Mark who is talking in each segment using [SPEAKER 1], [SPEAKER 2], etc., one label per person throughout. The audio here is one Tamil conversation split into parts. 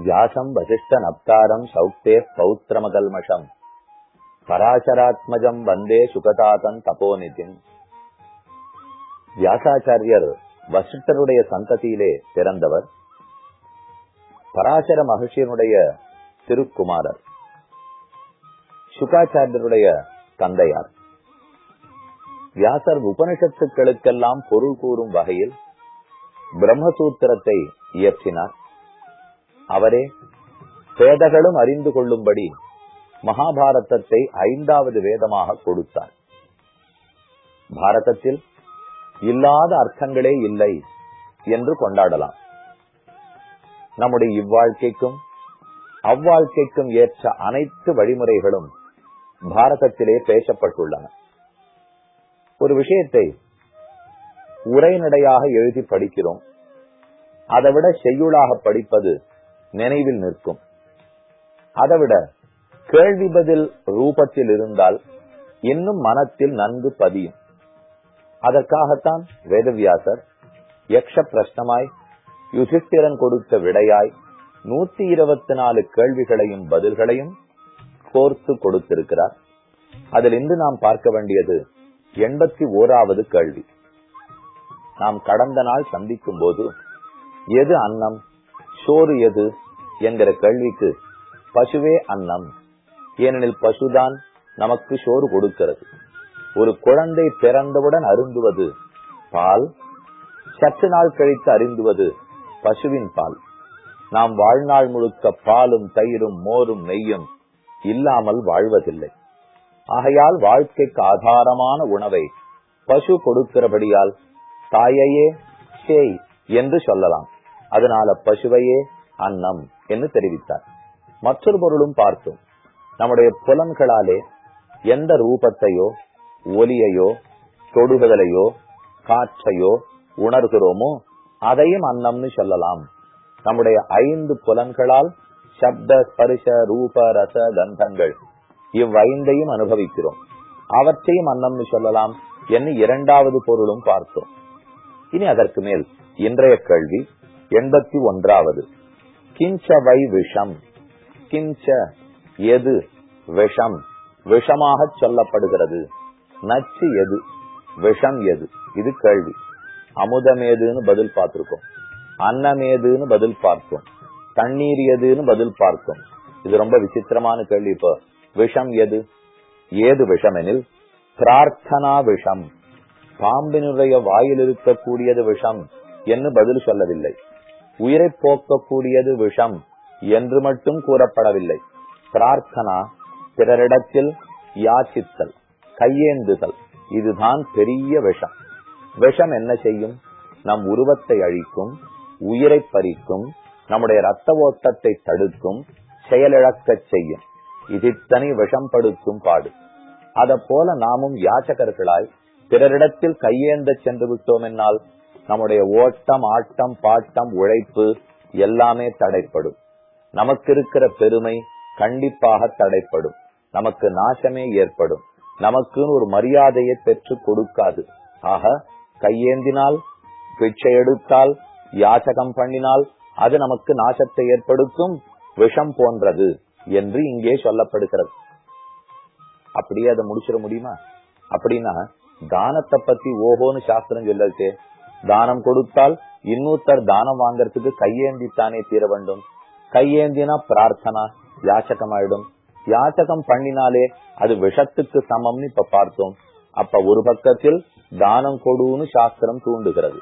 [SPEAKER 1] வியாசம் வசிஷ்ட நப்தாரம் சௌக்தே பௌத்திரமகல்மஷம் பராசராத்மஜம் வந்தே சுகதாதன் தபோநிதின் வியாசாச்சாரியர் வசிஷ்டருடைய சந்ததியிலே பிறந்தவர் பராசர மகிழ்ச்சியனுடைய திருக்குமாரர் சுகாச்சாரியருடைய தந்தையார் வியாசர் உபனிஷத்துக்களுக்கெல்லாம் பொருள் கூறும் வகையில் பிரம்மசூத்திரத்தை இயற்றினார் அவரே வேதகளும் அறிந்து கொள்ளும்படி மகாபாரதத்தை ஐந்தாவது வேதமாக கொடுத்தார். பாரதத்தில் இல்லாத அர்த்தங்களே இல்லை என்று கொண்டாடலாம். நம்முடைய இவ்வாழ்க்கைக்கும் அவ்வாழ்க்கைக்கும் ஏற்ற அனைத்து வழிமுறைகளும் பாரதத்திலே பேசப்பட்டுள்ளன. ஒரு விஷயத்தை உரைநடையாக எழுதி படிக்கிறோம். அதைவிட செய்யுளாக படிப்பது நினைவில் நிற்கும். அதைவிட கேள்வி பதில் ரூபத்தில் இருந்தால் இன்னும் மனத்தில் நன்கு பதியும். அதற்காகத்தான் வேதவியாசர் யக்ஷ பிரஷ்னமாய் யுதிஷ்டிரன் கொடுத்த விடையாய் நூத்தி இருபத்தி நாலு கேள்விகளையும் பதில்களையும் கோர்த்து கொடுத்திருக்கிறார். அதில் இன்று நாம் பார்க்க வேண்டியது எண்பத்தி ஓராவது கேள்வி. நாம் கடந்த நாள் சந்திக்கும் போது எது அன்னம்? சோறு எது? என்கிற கேள்விக்கு பசுவே அன்னம். ஏனெனில் பசுதான் நமக்கு சோறு கொடுக்கிறது. ஒரு குழந்தை பிறந்தவுடன் அருந்துவது பால் சற்று நாள் கழித்து அறிந்துவது பசுவின் பால். நாம் வாழ்நாள் முழுக்க பாலும் தயிரும் மோரும் நெய்யும் இல்லாமல் வாழ்வதில்லை. ஆகையால் வாழ்க்கைக்கு ஆதாரமான உணவை பசு கொடுக்கிறபடியால் தாயையே சேய் என்று சொல்லலாம். அதனால பசுவையே அன்னம் என்று தெரிவித்தார். மற்றொரு பொருளும் பார்த்தோம். நம்முடைய புலன்களாலே எந்த ரூபத்தையோ ஒலியையோ தொடுதலையோ காற்றையோ உணர்கிறோமோ அதையும் அன்னம்னு சொல்லலாம். நம்முடைய ஐந்து புலன்களால் சப்த ஸ்பரிச ரூப ரச கந்தங்கள் இவ்வைந்தையும் அனுபவிக்கிறோம். அவற்றையும் அன்னம்னு சொல்லலாம் என்று இரண்டாவது பொருளும் பார்த்தோம். இனி அதற்கு மேல் இன்றைய கேள்வி எண்பத்தி ஒன்றாவது. கிஞ்ச வை விஷம். கிஞ்ச எது? விஷம். விஷமாக சொல்லப்படுகிறது. நச்சு எது? விஷம் எது? இது கேள்வி. அமுதமேதுன்னு பதில் பார்த்திருக்கோம். அன்னமேதுன்னு பதில் பார்த்தோம் தண்ணீர் எதுன்னு பதில் பார்த்தோம் இது ரொம்ப விசித்திரமான கேள்வி இப்போ. விஷம் எது? ஏது விஷம் எனில் பிரார்த்தனா விஷம். பாம்பினுடைய வாயில் இருக்கக்கூடியது விஷம் என்று பதில் சொல்லவில்லை. உயிரை போக்கக்கூடியது விஷம் என்று மட்டும் கூறப்படவில்லை. பிரார்த்தனா பிறரிடத்தில் யாச்சித்தல் கையேந்துதல் இதுதான் பெரிய விஷம். விஷம் என்ன செய்யும்? நம் உருவத்தை அழிக்கும் உயிரை பறிக்கும் நம்முடைய ரத்த ஓட்டத்தை தடுக்கும் செயலிழக்கச் செய்யும். இதித்தனை விஷம் படுத்தும் பாடு. அத போல நாமும் யாச்சகர்களாய் பிறரிடத்தில் கையேந்த சென்று விட்டோம் என்னால் நம்முடைய ஓட்டம் ஆட்டம் பாட்டம் உழைப்பு எல்லாமே தடைப்படும். நமக்கு இருக்கிற பெருமை கண்டிப்பாக தடைப்படும். நமக்கு நாசமே ஏற்படும். நமக்குன்னு ஒரு மரியாதையை பெற்று கொடுக்காது. ஆக கையேந்தினால் பிச்சை எடுத்தால் யாசகம் பண்ணினால் அது நமக்கு நாசத்தை ஏற்படுத்தும் விஷம் போன்றது என்று இங்கே சொல்லப்படுகிறது. அப்படியே அதை முடிச்சிட முடியுமா? அப்படின்னா தானத்தை பத்தி ஓஹோன்னு சாஸ்திரம் சொல்லச்சு தானம் கொடுத்தால் இன்னொருத்தர் தானம் வாங்கறதுக்கு கையேந்தித்தானே தீர வேண்டும். கையேந்தினா பிரார்த்தனா யாச்சகம் ஆயிடும் யாச்சகம் பண்ணினாலே அது விஷத்துக்கு சமம்னு இப்ப பார்த்தோம். அப்ப ஒரு பக்கத்தில் தானம் கொடுன்னு சாஸ்திரம் தூண்டுகிறது.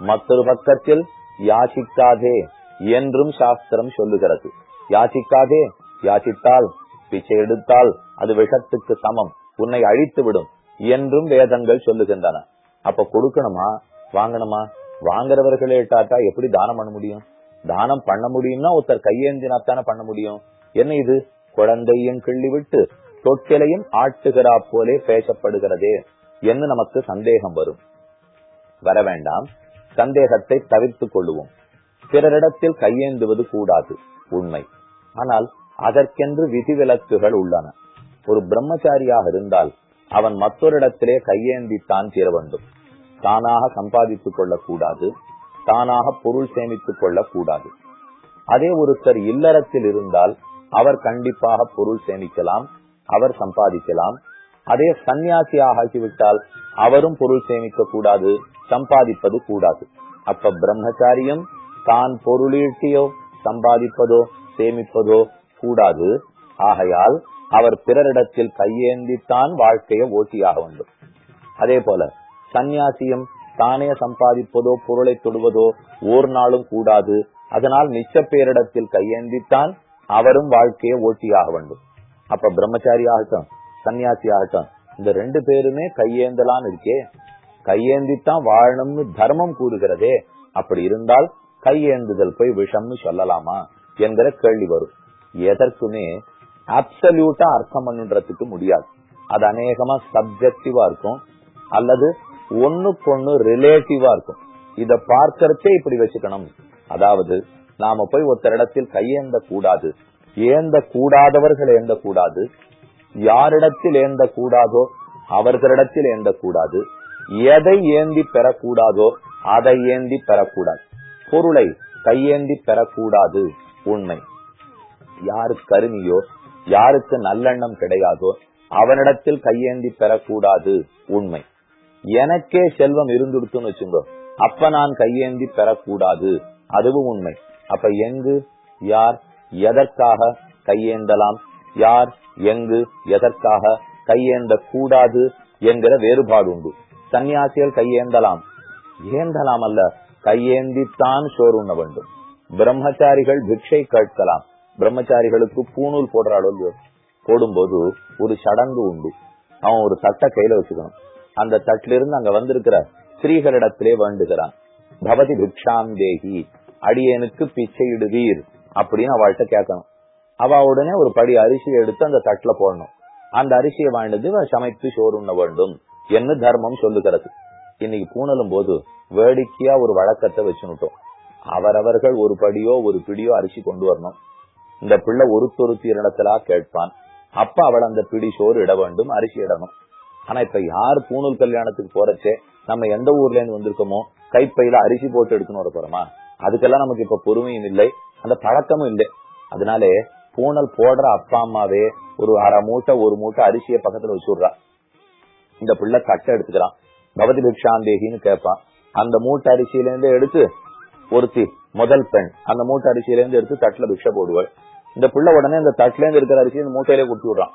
[SPEAKER 1] மற்றொரு பக்கத்தில் யாசிக்காதே என்றும் சாஸ்திரம் சொல்லுகிறது. யாசிக்காதே யாசித்தால் பிச்சை எடுத்தால் அது விஷத்துக்கு சமம். உன்னை அழித்து விடும் என்றும் வேதங்கள் சொல்லுகின்றன. அப்ப கொடுக்கணுமா? வாங்கணுமா? வாங்குறவர்களே டாட்டா எப்படி தானம் பண்ண முடியும்? தானம் பண்ண முடியும்னா ஒருத்தர் கையேந்தினாத்தானே பண்ண முடியும். என்ன இது? குழந்தையும் கிள்ளி விட்டு தொட்டிலையும் ஆட்டுகிறா போலே பேசப்படுகிறதே என்று நமக்கு சந்தேகம் வரும். வர வேண்டாம். சந்தேகத்தை தவிர்த்துக் கொள்ளுவோம். பிறரிடத்தில் கையேந்துவது கூடாது. உண்மை. ஆனால் அதற்கென்று விதிவிலக்குகள் உள்ளன. ஒரு பிரம்மச்சாரியாக இருந்தால் அவன் மற்றொரு இடத்திலே கையேந்தித்தான் தீர வேண்டும் தானாக சம்பாதித்துக் கொள்ளக்கூடாது தானாக பொருள் சேமித்துக் கொள்ளக்கூடாது. அதே ஒருத்தர் இல்லறத்தில் இருந்தால் அவர் கண்டிப்பாக பொருள் சேமிக்கலாம் அவர் சம்பாதிக்கலாம். அதே சன்னியாசியாக ஆகிவிட்டால் அவரும் பொருள் சேமிக்க கூடாது சம்பாதிப்பது கூடாது. அப்ப பிரம்மச்சாரியம் தான் பொருளீட்டியோ சம்பாதிப்பதோ சேமிப்பதோ கூடாது. ஆகையால் அவர் பிறரிடத்தில் கையேந்தித்தான் வாழ்க்கையை ஓட்டியாக வேண்டும் அதே போல சந்நியாசியம் தானே சம்பாதிப்பதோ பொருளை தொடுவதோ ஓர் நாளும் கூடாது. அதனால் மிச்ச பேரிடத்தில் கையேந்தித்தான் அவரும் வாழ்க்கையை ஓட்டியாக வேண்டும். அப்ப பிரம்மச்சாரி ஆகட்டும் சன்னியாசி ஆகட்டும் இந்த ரெண்டு பேருமே கையேந்தலாம் இருக்கே. கையேந்தித்தான் வாழணும்னு தர்மம் கூறுகிறதே. அப்படி இருந்தால் கையேந்துதல் போய் விஷம்னு சொல்லலாமா என்கிற கேள்வி வரும். எதற்குமே அப்சல்யூட்டா அர்த்தம் பண்ணுன்றதுக்கு முடியாது. அது அநேகமா சப்ஜெக்டிவா இருக்கும். அல்லது ஒண்ணுக்கொண்ணு ரிலேட்டிவா இருக்கும். இத பார்க்கறதே இப்படி வச்சுக்கணும். அதாவது நாம போய் ஒருத்தரிடத்தில் கையேந்த கூடாது ஏந்த கூடாதவர்கள் ஏந்த கூடாது யாரிடத்தில் ஏந்த கூடாதோ அவர்களிடத்தில் ஏந்த கூடாது எதை ஏந்தி பெறக்கூடாதோ அதை ஏந்தி பெறக்கூடாது. பொருளை கையேந்தி பெறக்கூடாது. உண்மை. யாருக்கு கருமியோ யாருக்கு நல்லெண்ணம் கிடையாதோ அவனிடத்தில் கையேந்தி பெறக்கூடாது. உண்மை. எனக்கே செல்வம் இருந்துடுத்துன்னு வச்சுங்க. அப்ப நான் கையேந்தி பெறக்கூடாது. அதுவும் உண்மை. அப்ப எங்கு யார் எதற்காக கையேந்தலாம்? யார் எங்கு எதற்காக கையேந்த கூடாது என்கிற வேறுபாடு உண்டு. சன்னியாசிகள் கையேந்தலாம். ஏந்தலாம் அல்ல கையேந்தித்தான் சோறு உண்ண வேண்டும். பிரம்மச்சாரிகள் பிக்ஷை கேட்கலாம். பிரம்மச்சாரிகளுக்கு பூணூல் போடுற இல்லையோ போடும்போது ஒரு சடங்கு உண்டு. அவன் ஒரு தட்டை கையில வச்சுக்கணும். அந்த தட்டிலிருந்து அங்க வந்திருக்கிற ஸ்திரீகளிடத்திலே வேண்டுகிறான். பவதி பிக்ஷாம் தேகி அடியனுக்கு பிச்சை இடுவீர் அப்படின்னு அவள்கிட்ட கேட்கணும். அவ உடனே ஒரு படி அரிசியை எடுத்து அந்த தட்டுல போடணும். அந்த அரிசியை வாழ்ந்தது சமைத்து சோறு உண்ண வேண்டும் என்று தர்மம் சொல்லுகிறது. இன்னைக்கு பூணலும் போது வேடிக்கையா ஒரு வழக்கத்தை வச்சுனுட்டோம் அவரவர்கள் ஒரு படியோ ஒரு பிடியோ அரிசி கொண்டு வரணும். இந்த பிள்ளை ஒருத்தொருத்தி இடத்துல கேட்பான். அப்ப அவள் அந்த பிடி சோறு இட வேண்டும் அரிசி இடணும். ஆனா இப்ப யார் பூணூல் கல்யாணத்துக்கு போறச்சே நம்ம எந்த ஊர்ல இருந்து வந்திருக்கோமோ கைப்பையில அரிசி போட்டு எடுக்கணும் வர போறோமா? அதுக்கெல்லாம் நமக்கு இப்ப பொறுமையும் இல்லை அந்த பழக்கமும் இல்லை. அதனாலே பூணல் போடுற அப்பா அம்மாவே ஒரு அரை மூட்டை ஒரு மூட்டை அரிசிய பக்கத்துல வச்சுடுறா. இந்த பிள்ளை கட்டை எடுத்துக்கிறான். பவதி பிக்ஷாந்தேகின்னு கேட்பான். அந்த மூட்டை அரிசியில இருந்து எடுத்து ஒருத்தி முதல் பெண் அந்த மூட்டை அரிசியில இருந்து எடுத்து தட்டுல பிக்ஷ போடுவாள். இந்த பிள்ளை உடனே இந்த தட்டுல இருந்து இருக்கிற அரிசி இந்த மூட்டையிலே குடுத்து விடுறான்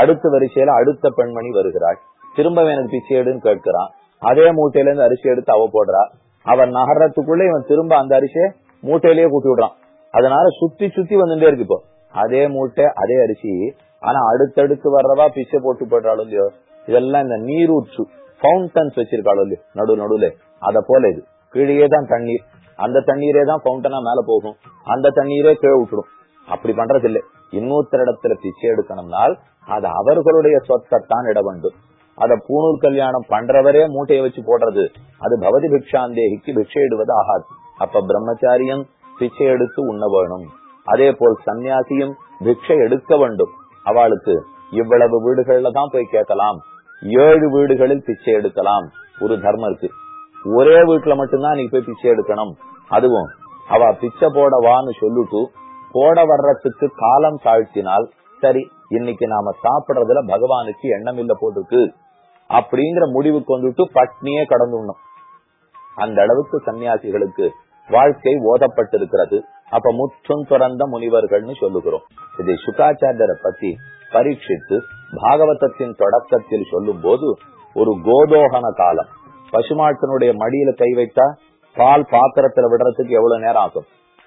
[SPEAKER 1] அடுத்த வரிசையில அடுத்த பெண்மணி வருகிறாள். திரும்ப எனக்கு பிச்சை எடுன்னு கேட்கிறான். அதே மூட்டையில இருந்து அரிசி எடுத்து அவ போடுறா. அவன் நகரத்துக்குள்ள இவன் திரும்ப அந்த அரிசியை மூட்டையிலேயே கூட்டி விடுறான். அதனால சுத்தி சுத்தி வந்துட்டே இருக்கு இப்போ. அதே மூட்டை அதே அரிசி ஆனா அடுத்தடுத்து வர்றவா பிச்சை போட்டு போடுறாளோ இல்லையோ? இதெல்லாம் இந்த நீரூற்று ஃபவுண்டன்ஸ் வச்சிருக்காளோ இல்லையோ? நடு நடுவுல. அத போல இது. கீழே தான் தண்ணீர். அந்த தண்ணீரே தான் ஃபவுண்டனா மேல போகும். அந்த தண்ணீரே கீழே விட்டுடும் அப்படி பண்றது இல்லை இன்னொருத்தர் இடத்துல பிச்சை எடுக்கணும்னால் அது அவர்களுடைய சொத்தைத்தான் இட வேண்டும். அத பூணூர் கல்யாணம் பண்றவரே மூட்டையை வச்சு போடுறது. அது பவதி பிக்ஷாந்தேகிக்கு பிக்ஷை இடுவது ஆகாது. அப்ப பிரம்மச்சாரியம் பிச்சை எடுத்து உண்ண வேணும். அதே போல் சன்னியாசியும் பிக்ஷை எடுக்க வேண்டும். அவளுக்கு இவ்வளவு வீடுகள்ல தான் போய் கேட்கலாம். ஏழு வீடுகளில் பிச்சை எடுக்கலாம். ஒரு தர்மம் இருக்கு. ஒரே வீட்டுல மட்டும்தான் நீ போய் பிச்சை எடுக்கணும். அதுவும் அவ பிச்சை போட வான்னு சொல்லிட்டு போட வர்றதுக்கு காலம் தாழ்த்தினால் சரி இன்னைக்கு நாம சாப்பிடுறதுல பகவானுக்கு எண்ணம் இல்ல போட்டுருக்கு. அப்படிங்கிற முடிவுக்கு வந்துட்டு பட்னியே கடந்துடணும். அந்த அளவுக்கு சன்னியாசிகளுக்கு வாழ்க்கை ஓதப்பட்டிருக்கிறது. அப்ப முற்றும் துறந்த முனிவர்கள்னு சொல்லுகிறோம். இதை சுகாச்சாரியரை பத்தி பரீட்சித்து பாகவதத்தின் தொடக்கத்தில் சொல்லும் போது ஒரு கோதோகன காலம். பசுமாட்டினுடைய மடியில கை வைத்தா பால் பாத்திரத்துல விடுறதுக்கு எவ்வளவு நேரம் ஆகும்?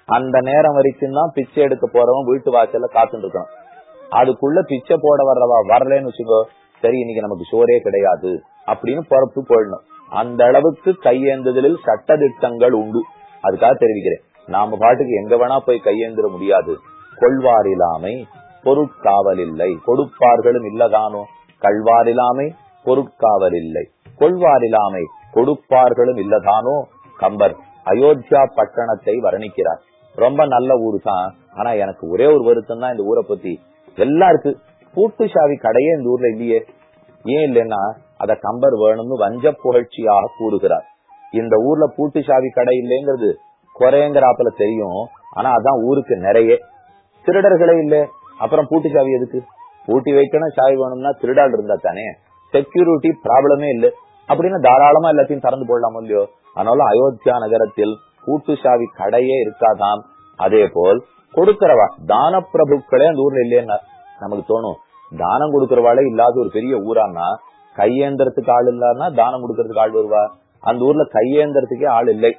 [SPEAKER 1] அந்த நேரம் வரைக்கும் தான் பிச்சை எடுக்க போறவன் வீட்டு வாசல்ல காத்துட்டு இருக்கான். அதுக்குள்ள பிச்சை போட வர்றவா வரலன்னு வச்சுக்கோ சரி இன்னைக்கு நமக்கு சோரே கிடையாது அப்படின்னு பொறுப்பு போயிடணும் அந்த அளவுக்கு கையேந்துதலில் சட்டதிட்டங்கள் உண்டு. அதுக்காக தெரிவிக்கிறேன். நாம பாட்டுக்கு எங்க வேணா போய் கையேந்திர முடியாது. கொள்வாரிலாமை பொருட்காவல் இல்லை கொடுப்பார்களும் இல்லதானோ? கல்வாரிலாமை பொருட்காவல் இல்லை கொள்வாரிலாமை கொடுப்பார்களும் இல்லதானோ? கம்பர் அயோத்தியா பட்டணத்தை வர்ணிக்கிறார். ரொம்ப நல்ல ஊரு தான். ஆனா எனக்கு ஒரே ஒரு வருத்தம் தான் இந்த ஊரை பத்தி. எல்லாம் இருக்கு. பூட்டு சாவி கடையே இந்த ஊர்ல இல்லையே. ஏன் இல்லைன்னா அத கம்பர் வேணும்னு வஞ்ச புகழ்ச்சியாக கூறுகிறார். இந்த ஊர்ல பூட்டு சாவி கடை இல்லைங்கிறது குறையங்கிறாப்புல தெரியும். ஆனா அதான் ஊருக்கு நிறைய. திருடர்களே இல்ல. அப்புறம் பூட்டு சாவி எதுக்கு? பூட்டி வைக்கணும் சாவி வேணும்னா திருடால் இருந்தா தானே. செக்யூரிட்டி ப்ராப்ளமே இல்ல. அப்படின்னு தாராளமா எல்லாத்தையும் திறந்து போடலாம் இல்லையோ? அதனால அயோத்தியா நகரத்தில் கூட்டு சாவி கடையே இருக்காதாம். அதே போல் கொடுக்கிறவா தான பிரபுக்களே அந்த ஊர்ல இல்லையா நமக்கு தோணும். தானம் கொடுக்கறவாளே இல்லாத ஒரு பெரிய ஊரானா கையேந்திரத்துக்கு ஆள் இல்லாருன்னா தானம் கொடுக்கறதுக்கு ஆள் வருவா? அந்த ஊர்ல கையேந்திரத்துக்கே ஆள் இல்லை.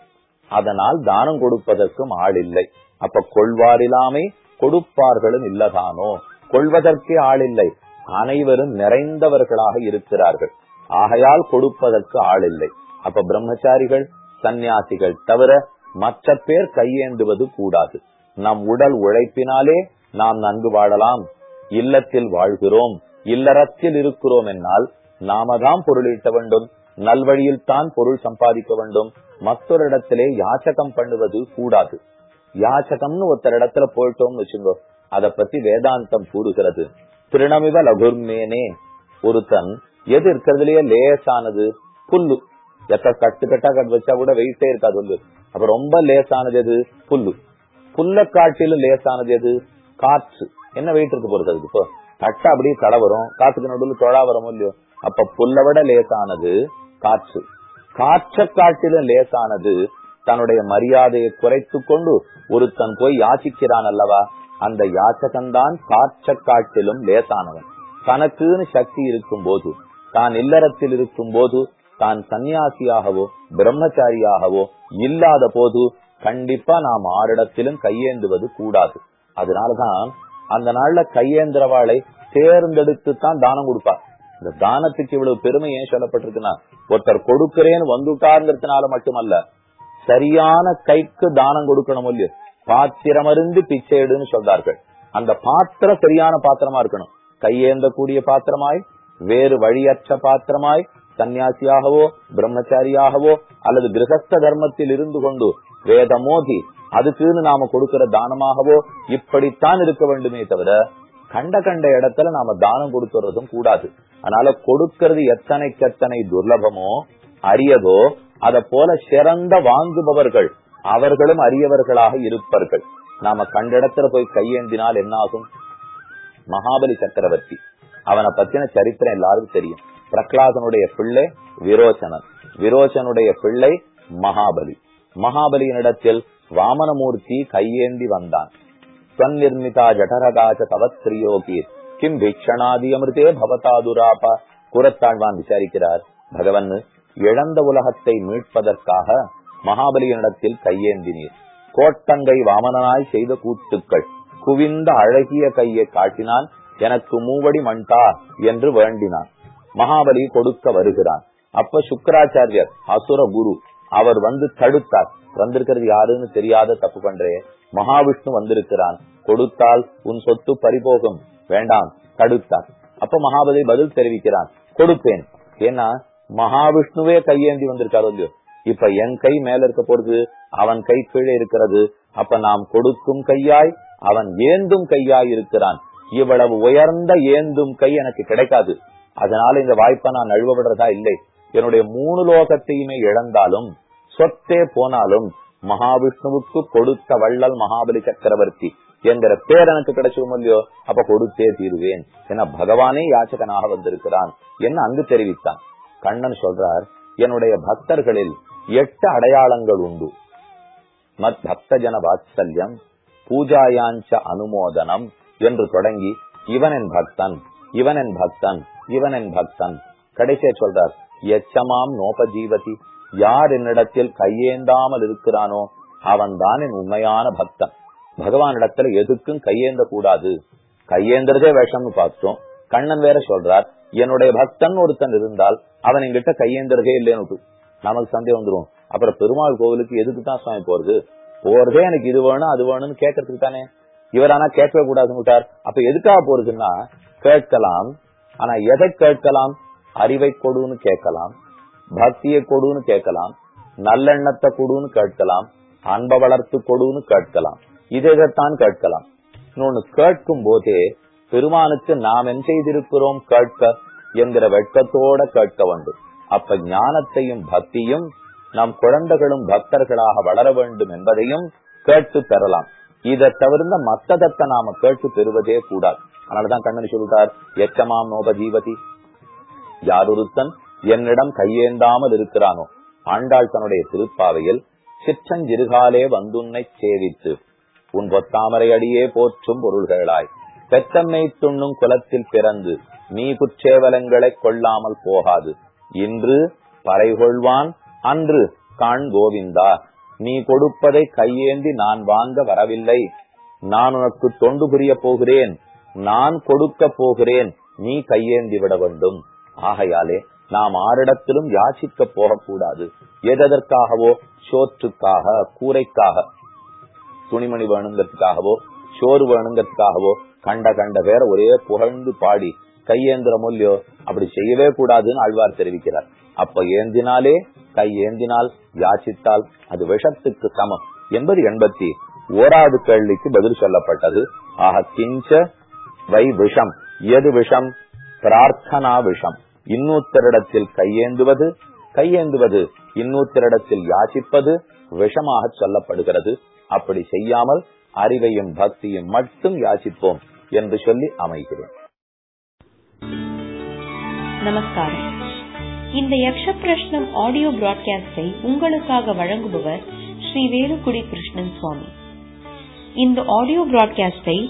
[SPEAKER 1] அதனால் தானம் கொடுப்பதற்கும் ஆள் இல்லை. அப்ப கொள்வாரில்லாமை கொடுப்பார்களும் இல்லதானோ? கொள்வதற்கே ஆள் இல்லை. அனைவரும் நிறைந்தவர்களாக இருக்கிறார்கள். ஆகையால் கொடுப்பதற்கு ஆள் இல்லை. அப்ப பிரம்மச்சாரிகள் சன்னியாசிகள் தவிர மற்ற பேர் கையேந்துவது கூடாது. நம் உடல் உழைப்பினாலே நாம் நன்கு வாழலாம். இல்லத்தில் வாழ்கிறோம். இல்லறத்தில் இருக்கிறோம் என்னால் நாம தான் பொருளீட்ட வேண்டும். நல்வழியில் தான் பொருள் சம்பாதிக்க வேண்டும். மற்றொரு இடத்திலே யாச்சகம் பண்ணுவது கூடாது. யாச்சகம்னு ஒருத்தர் இடத்துல போயிட்டோம்னு வச்சுங்கோ அதை பத்தி வேதாந்தம் கூறுகிறது. திருணமிவ லகுர்மேனே ஒருத்தன் எது இருக்கிறதுலயே லேசானது புல்லு. எத்த கட்டு கட்டா கட்டு வச்சா கூட வெயிட்டே இருக்காது வந்து அப்ப ரொம்ப லேசானது எது? புல்லு. புல்ல காட்டிலும் லேசானது எது? காற்று. என்ன வெயிட் இருக்கு போறது அதுக்கு? இப்போ தட்டா அப்படியே கடை வரும். காத்துக்கு நடுவில் தொழா வரும் இல்லையோ? அப்ப புல்ல விட லேசானது காற்று. காற்ற காட்டிலும் லேசானது தன்னுடைய மரியாதையை குறைத்து கொண்டு ஒருத்தன் போய் யாச்சிக்கிறான் அல்லவா? அந்த யாச்சகன்தான் காற்ற காட்டிலும் லேசானவன். தனக்குன்னு சக்தி இருக்கும் போது தான் இல்லறத்தில் இருக்கும் போது தான் சன்னியாசியாகவோ பிரம்மச்சாரியாகவோ இல்லாத போது கண்டிப்பா நாம் ஆரிடத்திலும் கையேந்துவது கூடாது. அதனாலதான் அந்த நாள்ல கையேந்திரவாளை தேர்ந்தெடுத்து தான் தானம் கொடுப்பார். இந்த தானத்துக்கு இவ்வளவு பெருமை ஏன் சொல்லப்பட்டிருக்குன்னா ஒருத்தர் கொடுக்கிறேன்னு வந்துட்டாருங்கிறதுனால மட்டுமல்ல சரியான கைக்கு தானம் கொடுக்கணும் இல்லையோ. பாத்திரம் அருந்து பிச்சைடுன்னு சொல்றார்கள். அந்த பாத்திரம் சரியான பாத்திரமா இருக்கணும். கையேந்தக்கூடிய பாத்திரமாய் வேறு வழியற்ற பாத்திரமாய் சன்னியாசியாகவோ பிரம்மச்சாரியாகவோ அல்லது கிரகஸ்த தர்மத்தில் இருந்து கொண்டு வேதமோதி அதுக்குன்னு நாம கொடுக்கிற தானமாகவோ இப்படித்தான் இருக்க வேண்டுமே தவிர கண்ட கண்ட இடத்துல நாம தானம் கொடுத்துறதும் கூடாது. அதனால கொடுக்கிறது எத்தனைக்கு எத்தனை துர்லபமோ அரியதோ அத போல சிறந்த வாங்குபவர்கள் அவர்களும் அரியவர்களாக இருப்பார்கள். நாம கண்ட இடத்துல போய் கையேந்தினால் என்ன ஆகும் மகாபலி சக்கரவர்த்தி. அவனை பத்தின சரித்திரம் எல்லாருக்கும் தெரியும். பிரகலாதனுடைய பிள்ளை விரோச்சனன். விரோச்சனுடைய பிள்ளை மகாபலி. மகாபலியினிடத்தில் வாமனமூர்த்தி கையேந்தி வந்தான். ஸ்வநிர்மிதா ஜடரகாச்ச தவத்ரியோகி கிம் பிக்ஷணாதி அமிர்தே பவதாதுராபா. குரத்தாழ்வான் விசாரிக்கிறார் பகவன் இழந்த உலகத்தை மீட்பதற்காக மகாபலியனிடத்தில் கையேந்தினீர். கோட்டங்கை வாமனனாய் செய்த கூத்துக்கள். குவிந்த அழகிய கையை காட்டினான். எனக்கு மூவடி மண்டா என்று வேண்டினான். மகாபலி கொடுக்க வருகிறான் அப்ப சுக்கராச்சாரியர் அசுர குரு அவர் வந்து தடுத்தார். வந்திருக்கிறது யாருன்னு தெரியாத தப்பு பண்றே. மகாவிஷ்ணு வந்திருக்கிறான். கொடுத்தால் உன் சொத்து பறிபோகும். வேண்டாம். தடுத்தார். அப்ப மகாபலி பதில் தெரிவிக்கிறான். கொடுப்பேன். ஏன்னா மகாவிஷ்ணுவே கையேந்தி வந்திருக்காரு இல்லையோ இப்ப என் கை மேல இருக்க போறது அவன் கை கீழே இருக்கிறது. அப்ப நாம் கொடுக்கும் கையாய் அவன் ஏந்தும் கையாய் இருக்கிறான். இவ்வளவு உயர்ந்த ஏந்தும் கை எனக்கு கிடைக்காது. அதனால இந்த வாய்ப்பை நான் நழுவ விடுறதா இல்லை. என்னுடைய மூணு லோகத்தையுமே இழந்தாலும் சொத்தே போனாலும் மகாவிஷ்ணுவுக்கு கொடுத்த வள்ளல் மகாபலி சக்கரவர்த்தி என்கிற பேர் எனக்கு கிடைச்சோம் இல்லையோ அப்ப கொடுத்தே தீருவேன். என பகவானே யாச்சகனாக வந்திருக்கிறான். என்ன அங்கு தெரிவித்தான்? கண்ணன் சொல்றார் என்னுடைய பக்தர்களில் எட்டு அடையாளங்கள் உண்டு. மத் பக்த ஜன வாத்சல்யம் பூஜாயாஞ்ச அனுமோதனம் என்று தொடங்கி இவன் என் பக்தன் இவன் என் பக்தன் இவன் என் பக்தன். கடைசிய சொல்றார் எச்சமாம் நோபஜீவதி. யார் என்னிடத்தில் கையேந்தாமல் இருக்கிறானோ அவன் தான் என் உண்மையான பக்தன். பகவானிடத்துல எதுக்கும் கையேந்த கூடாது கையேந்திரதே வேஷம்னு பார்த்தோம். கண்ணன் வேற சொல்றார் என்னுடைய பக்தன் ஒருத்தன் இருந்தால் அவன் எங்கிட்ட கையேந்திரதே இல்லைன்னு நமக்கு சந்தேகம் வந்துரும். அப்புறம் பெருமாள் கோவிலுக்கு எதுக்கு தான் சுவாமி போறது? போறதே எனக்கு இது வேணும் அது வேணும்னு கேட்கறதுக்கு தானே. இவர் ஆனா கேட்கவே கூடாதுன்னு அப்ப எதுக்காக போறதுன்னா கேட்கலாம் ஆனா எதை கேட்கலாம்? அறிவை கொடுன்னு கேட்கலாம். பக்தியை கொடுன்னு கேட்கலாம். நல்லெண்ணத்தை கொடுன்னு கேட்கலாம். அன்ப வளர்த்து கொடுன்னு கேட்கலாம். இதைத்தான் கேட்கலாம்? இன்னொன்னு கேட்கும் போதே பெருமானுக்கு நாம் என் செய்திருக்கிறோம் கேட்க என்கிற வெட்கத்தோட கேட்க வேண்டும். அப்ப ஞானத்தையும் பக்தியும் நம் குழந்தைகளும் பக்தர்களாக வளர வேண்டும் என்பதையும் கேட்டு பெறலாம் இதை தவிர்ந்த மத்ததத்தை நாம கேட்டு பெறுவதே கூடாது. அதனாலதான் கண்ணன் சொல்லிட்டார் எச்சமாம் நோப ஜீவதி. யாரொருத்தன் என்னிடம் கையேந்தாமல் இருக்கிறானோ ஆண்டாள் தன்னுடைய திருப்பாவையில் சிற்றஞ்சிறுகாலே வந்துன்னை சேவித்து உன் பொத்தாமரை அடியே போற்றும் பொருள்களாய் பெத்தம்மை துண்ணும் குலத்தில் பிறந்து நீ குற்றேவலங்களை கொள்ளாமல் போகாது. இன்று பறைகொள்வான் அன்று காண் கோவிந்தா. நீ கொடுப்பதை கையேந்தி நான் வாங்க வரவில்லை. நான் உனக்கு தொண்டு புரிய போகிறேன். நான் கொடுக்க போகிறேன் நீ கையேந்தி விட வேண்டும். ஆகையாலே நாம் ஆரிடத்திலும் யாசிக்க போகக்கூடாது எதற்காகவோ சோற்றுக்காக கூரைக்காக. துணிமணி வேணுங்கிறதுக்காகவோ? சோறு வேணுங்கிறதுக்காகவோ? கண்ட கண்ட பேர ஒரே புகழ்ந்து பாடி கையேந்திர மொழியோ அப்படி செய்யவே கூடாதுன்னு ஆழ்வார் தெரிவிக்கிறார். அப்ப ஏந்தினாலே கை ஏந்தினால் யாசித்தால் அது விஷத்துக்கு சமம். என்பது எண்பத்தி ஓராவது கேள்விக்கு பதில் சொல்லப்பட்டது. ஆக கிஞ்ச வை விஷம். எது விஷம்? பிரார்த்தனா விஷம். இன்னூத்தரிடத்தில் கையேந்துவது கையேந்துவது இன்னூத்தரிடத்தில் யாசிப்பது விஷமாக சொல்லப்படுகிறது. அப்படி செய்யாமல் அறிவையும் பக்தியும் மட்டும் யாசிப்போம் என்று சொல்லி அமைகிறேன்.
[SPEAKER 2] நமஸ்காரம். இந்த யக்ஷ பிரஷ்னம் ஆடியோ பிராட்காஸ்டை உங்களுக்காக வழங்குபவர் ஸ்ரீ வேலுக்குடி கிருஷ்ணன் சுவாமி. இந்த ஆடியோ பிராட்காஸ்டை